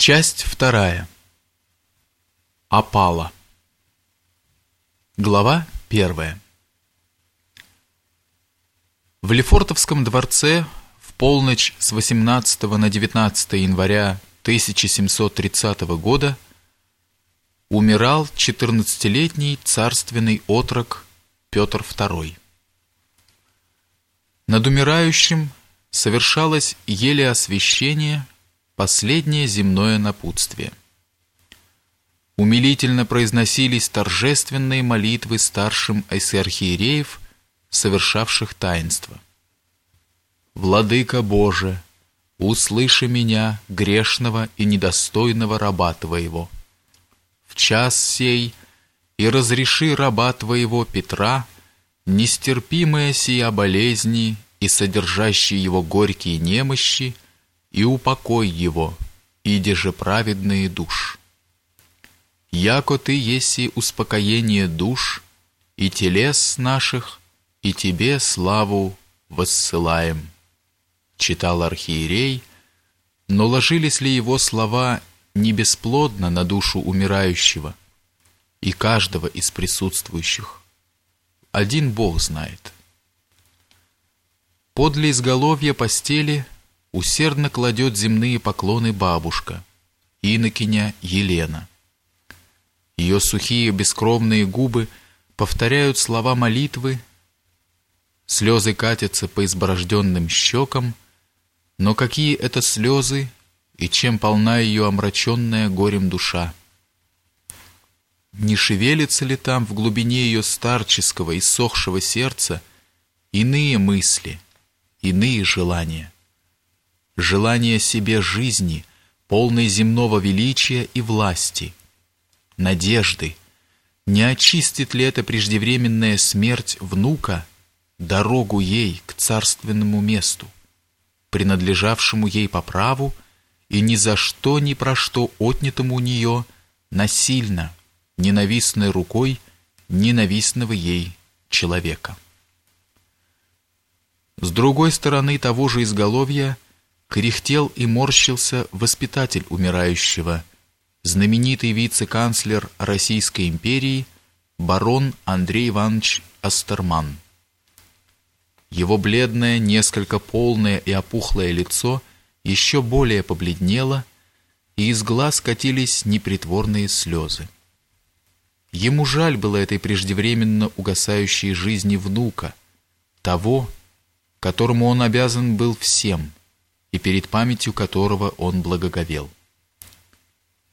Часть вторая. Опала. Глава первая. В Лефортовском дворце в полночь с 18 на 19 января 1730 года умирал 14-летний царственный отрок Петр II. Над умирающим совершалось еле освящение – Последнее земное напутствие. Умилительно произносились торжественные молитвы старшим архиереев, совершавших таинство. «Владыка Боже, услыши меня, грешного и недостойного раба Твоего. В час сей и разреши раба Твоего Петра, нестерпимые сия болезни и содержащие его горькие немощи, и упокой его, иди же праведные душ. Яко ты еси успокоение душ и телес наших, и тебе славу воссылаем. Читал архиерей, но ложились ли его слова не бесплодно на душу умирающего и каждого из присутствующих? Один Бог знает. Подле изголовья постели – усердно кладет земные поклоны бабушка, инокиня Елена. Ее сухие бескровные губы повторяют слова молитвы, слезы катятся по изборожденным щекам, но какие это слезы и чем полна ее омраченная горем душа? Не шевелится ли там в глубине ее старческого и сохшего сердца иные мысли, иные желания? Желание себе жизни, полной земного величия и власти, надежды, не очистит ли эта преждевременная смерть внука дорогу ей к царственному месту, принадлежавшему ей по праву и ни за что ни про что отнятому у нее насильно, ненавистной рукой ненавистного ей человека. С другой стороны того же изголовья – кряхтел и морщился воспитатель умирающего, знаменитый вице-канцлер Российской империи барон Андрей Иванович Астерман. Его бледное, несколько полное и опухлое лицо еще более побледнело, и из глаз катились непритворные слезы. Ему жаль было этой преждевременно угасающей жизни внука, того, которому он обязан был всем – и перед памятью которого он благоговел.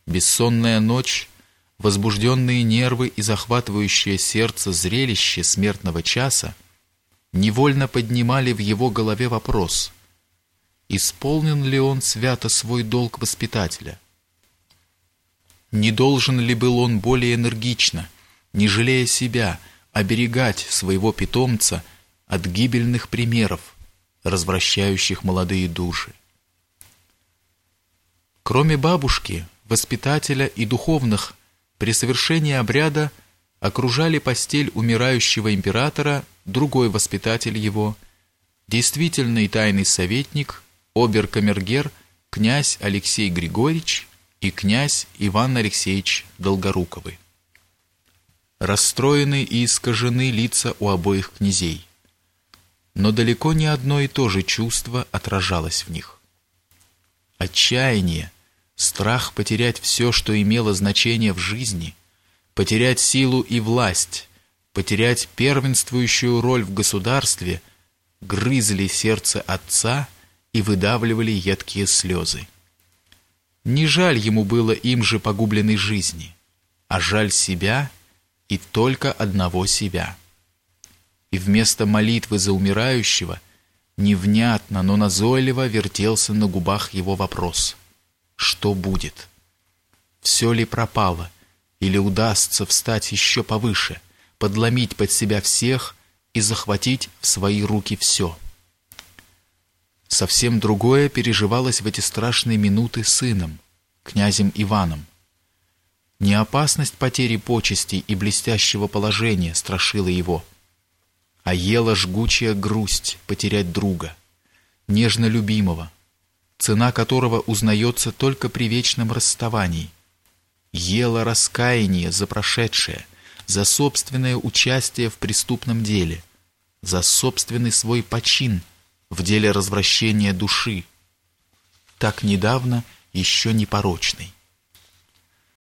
Бессонная ночь, возбужденные нервы и захватывающее сердце зрелище смертного часа невольно поднимали в его голове вопрос, исполнен ли он свято свой долг воспитателя? Не должен ли был он более энергично, не жалея себя, оберегать своего питомца от гибельных примеров, развращающих молодые души. Кроме бабушки, воспитателя и духовных, при совершении обряда окружали постель умирающего императора другой воспитатель его, действительный тайный советник, обер-камергер, князь Алексей Григорьевич и князь Иван Алексеевич Долгоруковы. Расстроены и искажены лица у обоих князей но далеко не одно и то же чувство отражалось в них. Отчаяние, страх потерять все, что имело значение в жизни, потерять силу и власть, потерять первенствующую роль в государстве, грызли сердце отца и выдавливали едкие слезы. Не жаль ему было им же погубленной жизни, а жаль себя и только одного себя и вместо молитвы за умирающего невнятно, но назойливо вертелся на губах его вопрос. Что будет? Все ли пропало? Или удастся встать еще повыше, подломить под себя всех и захватить в свои руки все? Совсем другое переживалось в эти страшные минуты сыном, князем Иваном. Не опасность потери почестей и блестящего положения страшила его – а ела жгучая грусть потерять друга, нежно любимого, цена которого узнается только при вечном расставании. Ела раскаяние за прошедшее, за собственное участие в преступном деле, за собственный свой почин в деле развращения души, так недавно еще непорочный.